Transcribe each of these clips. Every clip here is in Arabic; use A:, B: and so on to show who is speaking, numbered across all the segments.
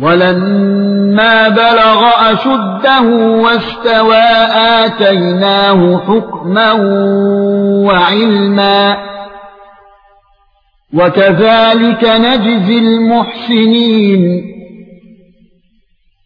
A: ولما بلغ أشده واستوى آتيناه حكما وعلما وكذلك نجزي المحسنين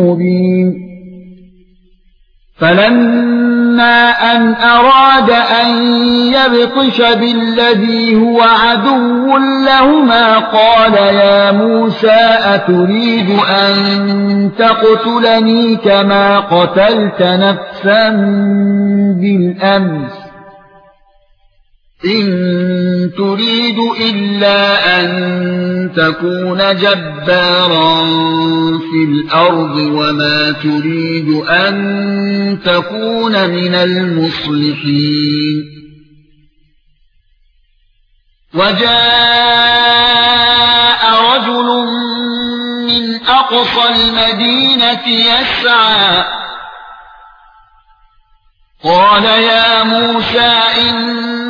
A: مبين. فلما أن أراد أن يبطش بالذي هو عدو لهما قال يا موسى أتريد أن تقتلني كما قتلت نفسا بالأمس. إن تريد إلا أن تكون جبارا في الأرض وما تريد أن تكون من المصلحين. وجاء رجل من أقصى المدينة يسعى. قال يا موسى إن